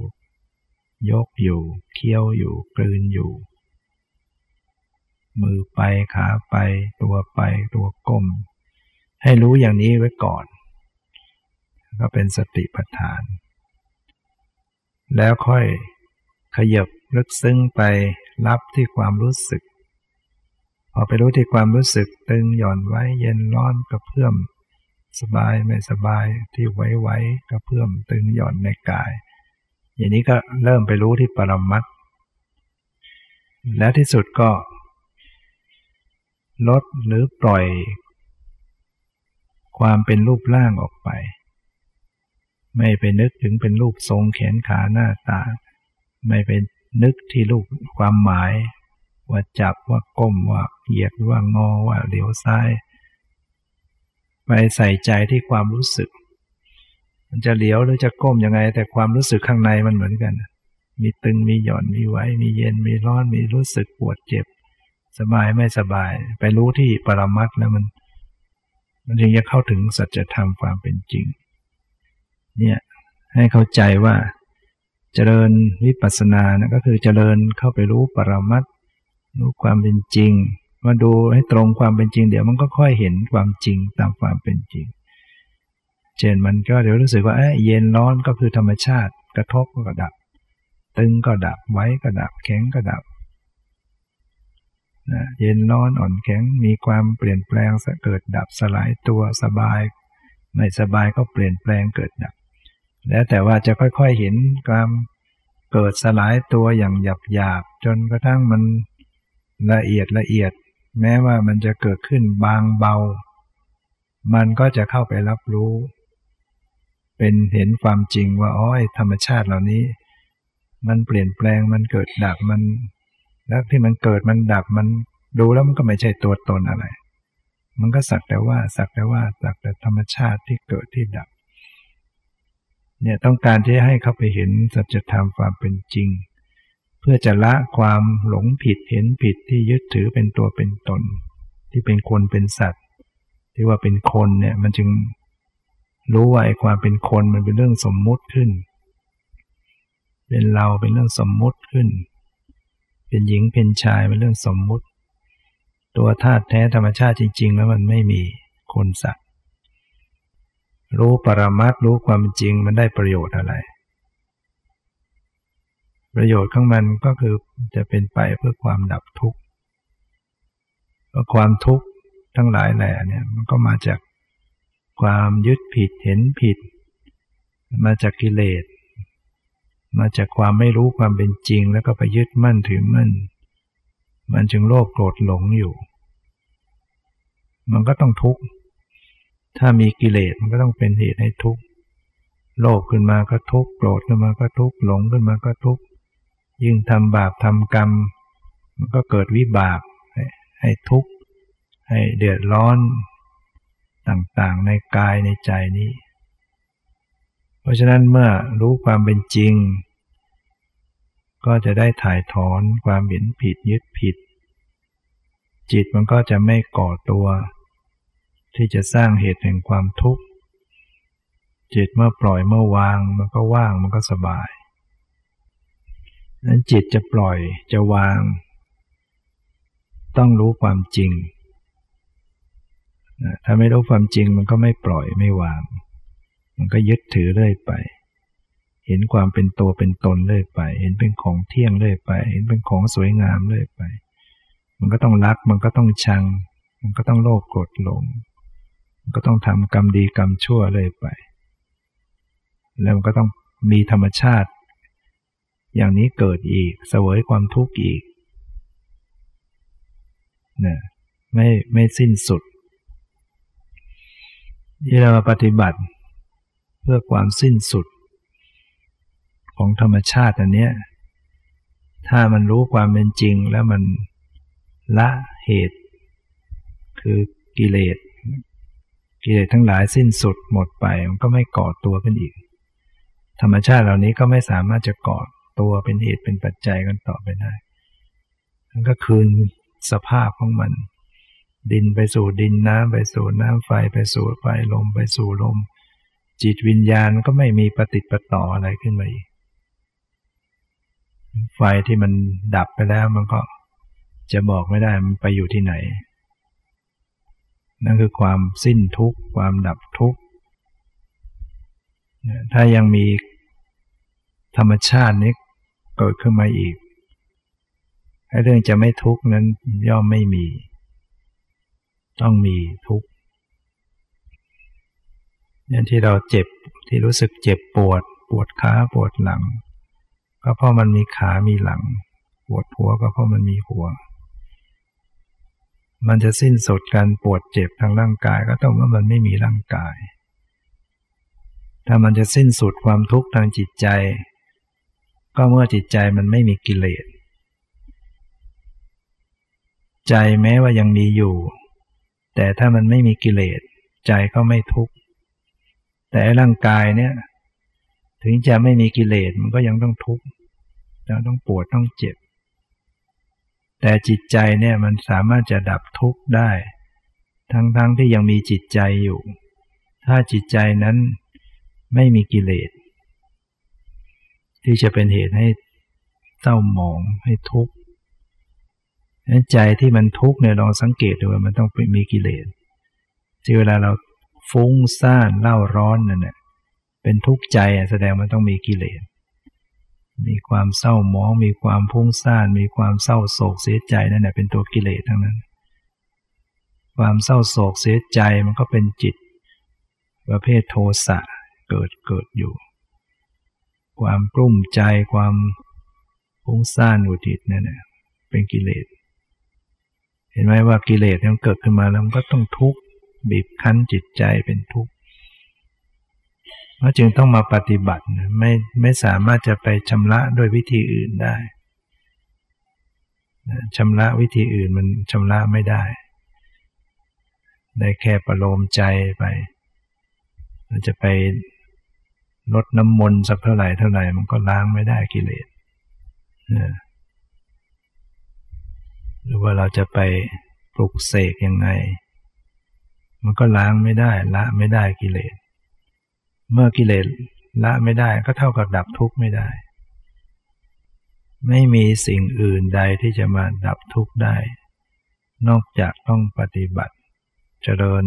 ยกอยู่ เคี้ยวอยู่กลืนอยู่ มือไปขาไป ตัวไปตัวก้ม ให้รู้อย่างนี้ไว้ก่อน ก็เป็นสติปัฏฐาน แล้วค่อยขยับลึกซึ้งไปรับที่ความรู้สึก พอไปรู้ที่ความรู้สึกตึงหย่อนไว้เย็นร้อนกระเพื่อม สบายไม่สบายที่ไว้ไว้ก็เพิ่มตึงหย่อนในกาย อย่างนี้ก็เริ่มไปรู้ที่ปรมัตและที่สุดก็ ลดหรือปล่อย ความเป็นรูปร่างออกไป ไม่ไปนึกถึงเป็นรูปทรงแขนขาหน้าตา ไม่ไปนึกที่รูปความหมาย ว่าจับว่าก้มว่าเหยียดว่างอว่าเหลียวซ้าย ไปใส่ใจที่ความรู้สึก มันจะเหลียวหรือจะก้มยังไง แต่ความรู้สึกข้างในมันเหมือนกัน มีตึงมีหย่อนมีไว้มีเย็นมีร้อนมีรู้สึกปวดเจ็บ สบายไม่สบาย ไปรู้ที่ปรมัตแล้วมัน มันถึงจะเข้าถึงสัจธรรมความเป็นจริง เนี่ยให้เข้าใจว่าเจริญวิปัสสนานะก็คือเจริญเข้าไปรู้ปรมัตรู้ความเป็นจริง มาดูให้ตรงความเป็นจริง เดี๋ยวมันก็ค่อยเห็นความจริงตามความเป็นจริง เช่นมันก็เดี๋ยวรู้สึกว่าเย็นร้อนก็คือธรรมชาติ กระทบก็ดับ ตึงก็ดับไว้ก็ดับ แข็งก็ดับนะเย็นร้อนอ่อนแข็งมีความเปลี่ยนแปลงเกิดดับสลายตัวสบาย ไม่สบายก็เปลี่ยนแปลงเกิดดับ แล้วแต่ว่าจะค่อยๆเห็นความเกิดสลายตัวอย่างหยาบๆจนกระทั่งมันละเอียดละเอียด แม้ว่ามันจะเกิดขึ้นบางเบา มันก็จะเข้าไปรับรู้ เป็นเห็นความจริงว่าอ๋อยธรรมชาติเหล่านี้ มันเปลี่ยนแปลงมันเกิดดับมัน แล้วที่มันเกิดมันดับมันดูแล้วมันก็ไม่ใช่ตัวตนอะไร มันก็สักแต่ว่าสักแต่ว่าสักแต่ธรรมชาติที่เกิดที่ดับ เนี่ยต้องการที่ให้เขาไปเห็นสัจธรรมความเป็นจริง พื่อจะละความหลงผิดเห็นผิดที่ยึดถือเป็นตัวเป็นตน ที่เป็นคนเป็นสัตว์ ที่ว่าเป็นคนเนี่ยมันจึงรู้ว่าไอ้ความเป็นคนมันเป็นเรื่องสมมุติขึ้น เป็นเราเป็นเรื่องสมมุติขึ้น เป็นหญิงเป็นชายเป็นเรื่องสมมุติ ตัวธาตุแท้ธรรมชาติจริง ๆ แล้วมันไม่มีคนสัตว์ รู้ปรมัตรู้ความจริงมันได้ประโยชน์อะไร ประโยชน์ของมันก็คือจะเป็นไปเพื่อความดับทุกข์เพราะความทุกข์ทั้งหลายแหล่เนี่ยมันก็มาจากความยึดผิดเห็นผิด มาจากกิเลส มาจากความไม่รู้ความเป็นจริง แล้วก็ไปยึดมั่นถือมั่น มันจึงโลภโกรธหลงอยู่ มันก็ต้องทุกข์ ถ้ามีกิเลสมันก็ต้องเป็นเหตุให้ทุกข์ โลภขึ้นมาก็ทุกข์ โกรธขึ้นมาก็ทุกข์ หลงขึ้นมาก็ทุกข์ ยิ่งทำบาปทำกรรม มันก็เกิดวิบากให้ทุกข์ ให้เดือดร้อนต่างๆในกายในใจนี้ เพราะฉะนั้นเมื่อรู้ความเป็นจริง ก็จะได้ถ่ายถอนความเห็นผิดยึดผิด จิตมันก็จะไม่ก่อตัว ที่จะสร้างเหตุแห่งความทุกข์ จิตเมื่อปล่อยเมื่อวางมันก็ว่างมันก็สบาย นั้นจิตจะปล่อยจะวาง ต้องรู้ความจริง ถ้าไม่รู้ความจริงมันก็ไม่ปล่อยไม่วาง มันก็ยึดถือเรื่อยไป เห็นความเป็นตัวเป็นตนเรื่อยไป เห็นเป็นของเที่ยงเรื่อยไป เห็นเป็นของสวยงามเรื่อยไป มันก็ต้องรัก มันก็ต้องชัง มันก็ต้องโลภกดหลง มันก็ต้องทำกรรมดีกรรมชั่วเรื่อยไป แล้วมันก็ต้องมีธรรมชาติ อย่างนี้เกิดอีกเสวยความทุกข์อีกนี่ไม่ไม่สิ้นสุด ที่เราปฏิบัติ เพื่อความสิ้นสุด ของธรรมชาติอันเนี้ยถ้ามันรู้ความเป็นจริงแล้วมันละเหตุ คือกิเลสกิเลสทั้งหลายสิ้นสุดหมดไปมันก็ไม่ก่อตัวขึ้นอีก ธรรมชาติเหล่านี้ก็ไม่สามารถจะก่อ ตัวเป็นเหตุเป็นปัจจัยกันต่อไปได้มันก็คืนสภาพของมัน ดินไปสู่ดินน้ำไปสู่น้ำไฟไปสู่ไฟลมไปสู่ลม จิตวิญญาณก็ไม่มีปฏิปต่ออะไรขึ้นมาอีกไฟที่มันดับไปแล้วมันก็จะบอกไม่ได้มันไปอยู่ที่ไหน นั่นคือความสิ้นทุกข์ความดับทุกข์ถ้ายังมีธรรมชาตินี้ เกิดขึ้นมาอีกไอ้เรื่องจะไม่ทุกข์นั้นย่อมไม่มี ต้องมีทุกข์อย่างที่เราเจ็บที่รู้สึกเจ็บปวด ปวดขาปวดหลัง ก็เพราะมันมีขามีหลัง ปวดหัวก็เพราะมันมีหัว มันจะสิ้นสุดการปวดเจ็บทางร่างกายก็ต้องว่ามันไม่มีร่างกาย ถ้ามันจะสิ้นสุดความทุกข์ทางจิตใจ ก็เมื่อจิตใจมันไม่มีกิเลส ใจแม้ว่ายังมีอยู่ แต่ถ้ามันไม่มีกิเลส ใจก็ไม่ทุกข์ แต่ร่างกายเนี่ย ถึงจะไม่มีกิเลสมันก็ยังต้องทุกข์ยังต้องปวดต้องเจ็บ แต่จิตใจเนี่ยมันสามารถจะดับทุกข์ได้ ทั้งๆทที่ยังมีจิตใจอยู่ ถ้าจิตใจนั้นไม่มีกิเลส ที่จะเป็นเหตุให้เศร้าหมองให้ทุกข์ใจที่มันทุกข์เนี่ยลองสังเกตดูว่ามันต้องมีกิเลสที่เวลาเราฟุ้งซ่านเล่าร้อนนั่นแหละเป็นทุกข์ใจแสดงมันต้องมีกิเลส มีความเศร้าหมอง มีความพุ่งซ่าน มีความเศร้าโศกเสียใจนั่นแหละเป็นตัวกิเลสทั้งนั้น ความเศร้าโศกเสียใจมันก็เป็นจิต ประเภทโทสะเกิดเกิดอยู่ ความกลุ้มใจความฟุ้งซ่านอุทิศนี่ยเป็นกิเลส เห็นไหมว่ากิเลสมันเกิดขึ้นมาแล้วมันก็ต้องทุกข์บีบคั้นจิตใจเป็นทุกข์เพราจึงต้องมาปฏิบัติไม่ไม่สามารถจะไปชำระด้วยวิธีอื่นได้ชำระวิธีอื่นมันชำระไม่ได้ ได้แค่ประโลมใจไปมันจะไป ลดน้ำมนต์สักเท่าไหร่เท่าไหร่มันก็ล้างไม่ได้กิเลสหรือว่าเราจะไปปลุกเสกยังไง มันก็ล้างไม่ได้ ละไม่ได้กิเลส เมื่อกิเลสละไม่ได้ก็เท่ากับดับทุกข์ไม่ได้ ไม่มีสิ่งอื่นใดที่จะมาดับทุกข์ได้ นอกจากต้องปฏิบัติ เจริญ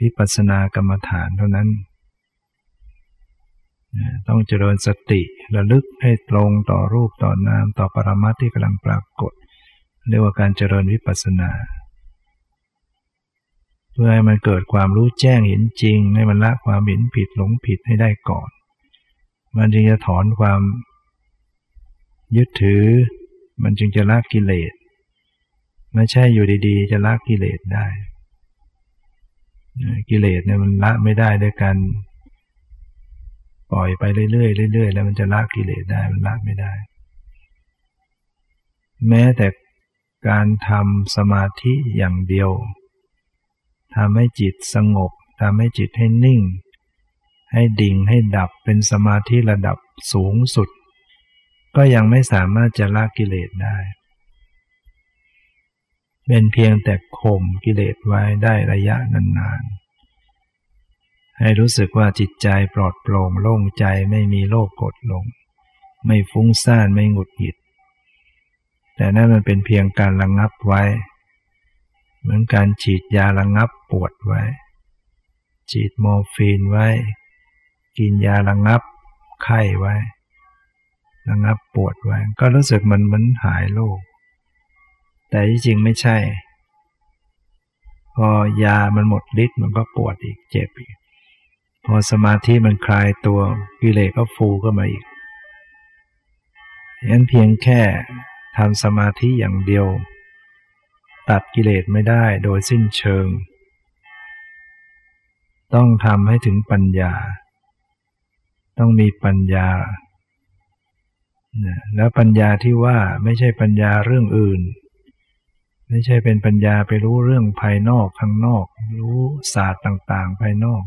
วิปัสสนากรรมฐานเท่านั้น ต้องเจริญสติระลึกให้ตรงต่อรูปต่อนามต่อปรมัตที่กำลังปรากฏ เรียกว่าการเจริญวิปัสสนา เพื่อให้มันเกิดความรู้แจ้งเห็นจริง ให้มันละความเห็นผิดหลงผิดให้ได้ก่อน มันจึงจะถอนความยึดถือ มันจึงจะละกิเลสไม่ใช่อยู่ดีๆ จะละกิเลสได้ กิเลสเนี่ยมันละไม่ได้ด้วยการ ปล่อยไปเรื่อยๆเรื่อยๆแล้วมันจะละกิเลสได้มันละไม่ได้ แม้แต่การทำสมาธิอย่างเดียวทำให้จิตสงบทำให้จิตให้นิ่ง ให้ดิ่งให้ดับเป็นสมาธิระดับสูงสุด ก็ยังไม่สามารถจะละกิเลสได้เป็นเพียงแต่ข่มกิเลสไว้ได้ระยะนานๆ ให้รู้สึกว่าจิตใจปลอดโปร่งโล่งใจไม่มีโลภกดลง ไม่ฟุ้งซ่านไม่หงุดหงิด แต่นั่นมันเป็นเพียงการระงงับไว้ เหมือนการฉีดยาระงงับปวดไว้ ฉีดโมฟีนไว้ กินยาระงงับไข้ไว้ระงงับปวดไว้ ก็รู้สึกมันเหมือนหายโรคแต่ที่จริงไม่ใช่ พอยามันหมดฤทธิ์มันก็ปวดอีกเจ็บอีก พอสมาธิมันคลายตัวกิเลสก็ฟูก็มาอีกงั้นเพียงแค่ทำสมาธิอย่างเดียว ตัดกิเลสไม่ได้โดยสิ้นเชิง ต้องทำให้ถึงปัญญา ต้องมีปัญญา แล้วปัญญาที่ว่าไม่ใช่ปัญญาเรื่องอื่น ไม่ใช่เป็นปัญญาไปรู้เรื่องภายนอกข้างนอก รู้ศาสตร์ต่าง ๆ ภายนอก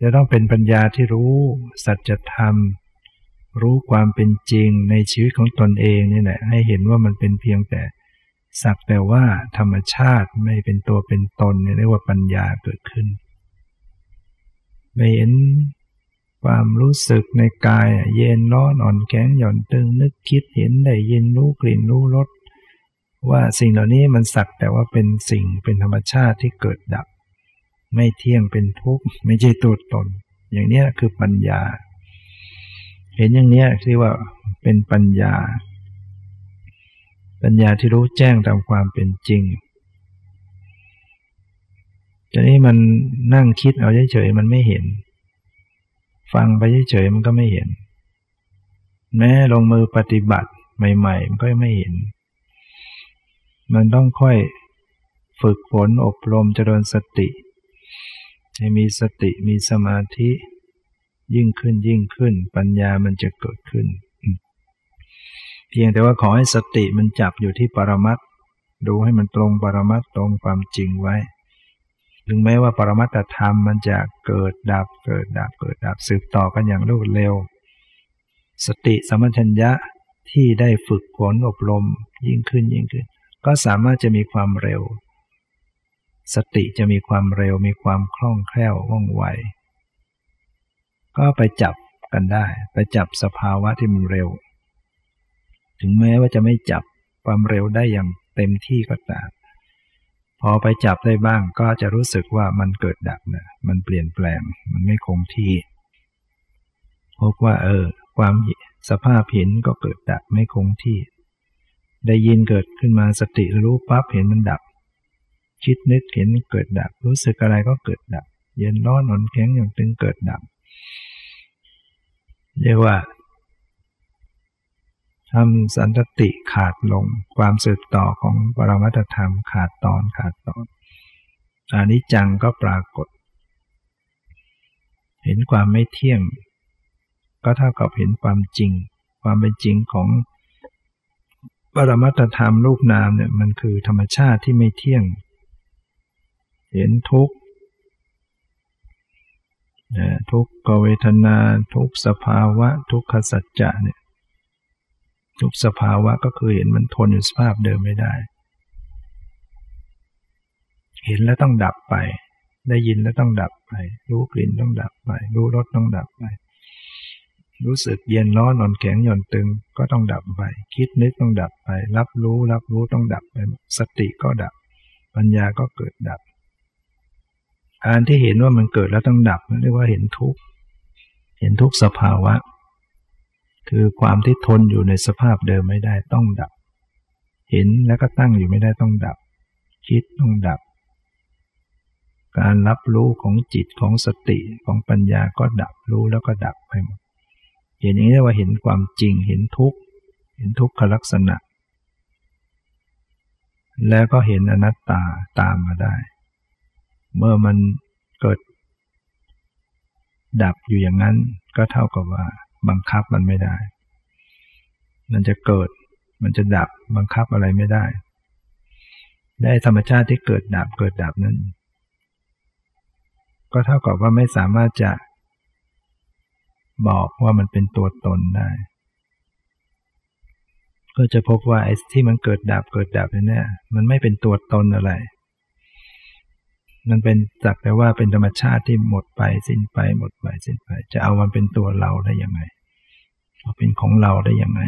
จะต้องเป็นปัญญาที่รู้ สัจธรรม รู้ความเป็นจริงในชีวิตของตนเองนี่แหละให้เห็นว่ามันเป็นเพียงแต่สักแต่ว่าธรรมชาติไม่เป็นตัวเป็นตนเรียกว่าปัญญาเกิดขึ้นไม่เห็นความรู้สึกในกายเย็นร้อนอ่อนแข็งหย่อนตึงนึกคิดเห็นได้ยินรู้กลิ่นรู้รสว่าสิ่งเหล่านี้มันสักแต่ว่าเป็นสิ่งเป็นธรรมชาติที่เกิดดับ ไม่เที่ยงเป็นทุกข์ไม่ใช่ตัวตน อย่างนี้คือปัญญา เห็นอย่างนี้ที่ว่าเป็นปัญญา ปัญญาที่รู้แจ้งตามความเป็นจริงจะนี้มันนั่งคิดเอาเฉยๆมันไม่เห็น ฟังไปเฉยๆมันก็ไม่เห็น แม้ลงมือปฏิบัติใหม่ๆมันก็ไม่เห็น มันต้องค่อยฝึกฝนอบรมเจริญสติ ให้มีสติมีสมาธิ ยิ่งขึ้นยิ่งขึ้น ปัญญามันจะเกิดขึ้น เพียงแต่ว่าขอให้สติมันจับอยู่ที่ปรมัตดูให้มันตรงปรมัตตรงความจริงไว้ ถึงแม้ว่าปรมัตธรรมมันจะเกิดดับเกิดดับเกิดดับสืบต่อกันอย่างรวดเร็ว สติสมัชัญญะที่ได้ฝึกฝนอบรมยิ่งขึ้นยิ่งขึ้น ก็สามารถจะมีความเร็ว สติจะมีความเร็วมีความคล่องแคล่วว่องไว ก็ไปจับกันได้ ไปจับสภาวะที่มันเร็ว ถึงแม้ว่าจะไม่จับความเร็วได้อย่างเต็มที่ก็ตามพอไปจับได้บ้างก็จะรู้สึกว่ามันเกิดดับนะมันเปลี่ยนแปลง มันไม่คงที่ พบว่า เออ ความสภาพเห็นก็เกิดดับไม่คงที่ ได้ยินเกิดขึ้นมาสติรู้ปั๊บเห็นมันดับ คิดนึกเห็นเกิดดับ รู้สึกอะไรก็เกิดดับ เย็นร้อนหนอนแข็งอย่างตึงเกิดดับ เรียกว่าทำสันตติขาดลง ความสืบต่อของปรมัตธรรมขาดตอนขาดตอนอานิจจังก็ปรากฏ เห็นความไม่เที่ยง ก็เท่ากับเห็นความจริง ความเป็นจริงของปรมัตธรรมรูปนามเนี่ยมันคือธรรมชาติที่ไม่เที่ยง เห็นทุกข์ทุกขเวทนา ทุกสภาวะ ทุกขสัจจะเนี่ยทุกสภาวะก็คือเห็นมันทนอยู่สภาพเดิมไม่ได้ เห็นแล้วต้องดับไป ได้ยินแล้วต้องดับไป รู้กลิ่นต้องดับไป รู้รสต้องดับไป รู้สึกเย็นร้อนนอนแข็งหย่อนตึงก็ต้องดับไป คิดนึกต้องดับไป รับรู้รับรู้ต้องดับไป สติก็ดับ ปัญญาก็เกิดดับ การที่เห็นว่ามันเกิดแล้วต้องดับเรียกว่าเห็นทุกข์เห็นทุกสภาวะ คือความที่ทนอยู่ในสภาพเดิมไม่ได้ต้องดับ เห็นแล้วก็ตั้งอยู่ไม่ได้ต้องดับ คิดต้องดับ การรับรู้ของจิตของสติของปัญญาก็ดับรู้แล้วก็ดับไปหมดเห็นอย่างนี้ว่าเห็นความจริงเห็นทุกข์เห็นทุกขลักษณะ แล้วก็เห็นอนัตตาตามมาได้ เมื่อมันเกิด ดับอยู่อย่างนั้นก็เท่ากับว่าบังคับมันไม่ได้ มันจะเกิด มันจะดับบังคับอะไรไม่ได้ ได้ธรรมชาติที่เกิดดับเกิดดับนั้น ก็เท่ากับว่าไม่สามารถจะบอกว่ามันเป็นตัวตนได้ ก็จะพบว่าไอ้ที่มันเกิดดับเกิดดับเนี่ยมันไม่เป็นตัวตนอะไร มันเป็นสักแต่ว่าเป็นธรรมชาติที่หมดไปสิ้นไป หมดไปสิ้นไป จะเอามันเป็นตัวเราได้ยังไงเอาเป็นของเราได้ยังไง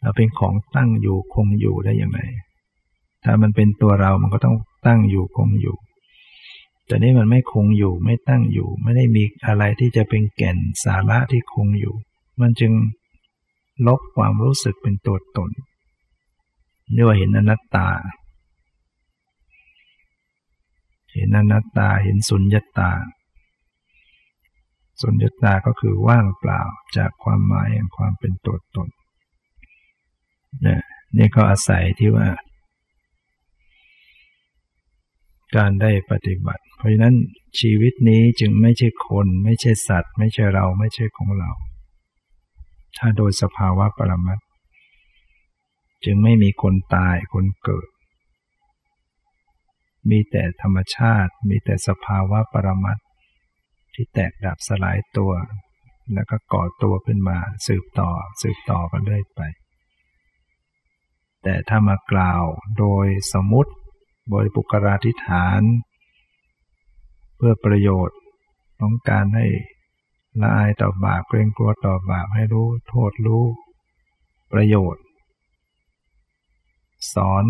เราเป็นของตั้งอยู่คงอยู่ได้ยังไง ถ้ามันเป็นตัวเรา มันก็ต้องตั้งอยู่คงอยู่ แต่นี่มันไม่คงอยู่ ไม่ตั้งอยู่ ไม่ได้มีอะไรที่จะเป็นแก่นสาระที่คงอยู่ มันจึงลบความรู้สึกเป็นตัวตนเรียกว่าเห็นอนัตตา เห็นอนัตตาเห็นสุญญตา สุญญตาก็คือว่างเปล่าจากความหมายแห่งความเป็นตัวตนนี่ยนี่ก็อาศัยที่ว่า การได้ปฏิบัติ เพราะฉะนั้นชีวิตนี้จึงไม่ใช่คน ไม่ใช่สัตว์ ไม่ใช่เราไม่ใช่ของเรา ถ้าโดยสภาวะปรมัตจึงไม่มีคนตายคนเกิด มีแต่ธรรมชาติ มีแต่สภาวะปรมัตที่แตกดับสลายตัว แล้วก็ก่อตัวขึ้นมาสืบต่อสืบต่อกันเรื่อยไป แต่ถ้ามากล่าวโดยสมมติบริปุกราธิฐาน เพื่อประโยชน์ของการให้ละอายต่อบาปเกรงกลัวต่อบาปให้รู้โทษรู้ ประโยชน์ สอน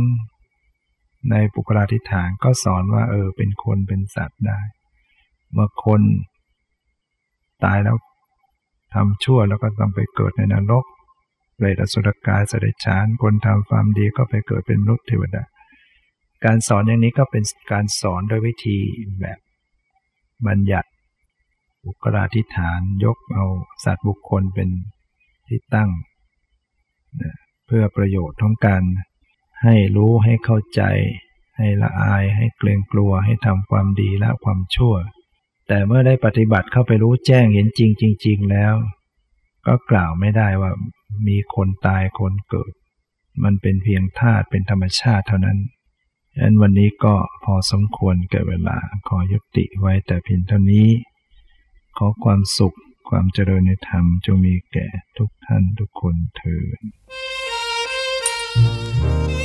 ในปุกราธิฐานก็สอนว่า เออ เป็นคนเป็นสัตว์ได้ เมื่อคนตายแล้วทำชั่วแล้วก็ต้องไปเกิดในนรกเปรตอสุรกายสเดชาน คนทำความดีก็ไปเกิดเป็นมนุษย์เทวดา การสอนอย่างนี้ก็เป็นการสอนโดยวิธีแบบบัญญัติบุคลาธิฐานยกเอาสัตว์บุคคลเป็นที่ตั้ง เพื่อประโยชน์ของการ ให้รู้ให้เข้าใจ ให้ละอายให้เกรงกลัวให้ทำความดีละความชั่ว แต่เมื่อได้ปฏิบัติเข้าไปรู้แจ้งเห็นจริงจริง ๆ แล้ว ก็กล่าวไม่ได้ว่ามีคนตายคนเกิด มันเป็นเพียงธาตุเป็นธรรมชาติเท่านั้นฉะนั้นวันนี้ก็พอสมควรแก่เวลาขอยุติไว้แต่เพียงเท่านี้ ขอความสุขความเจริญในธรรมจงมีแก่ทุกท่านทุกคนเถิด Thank you.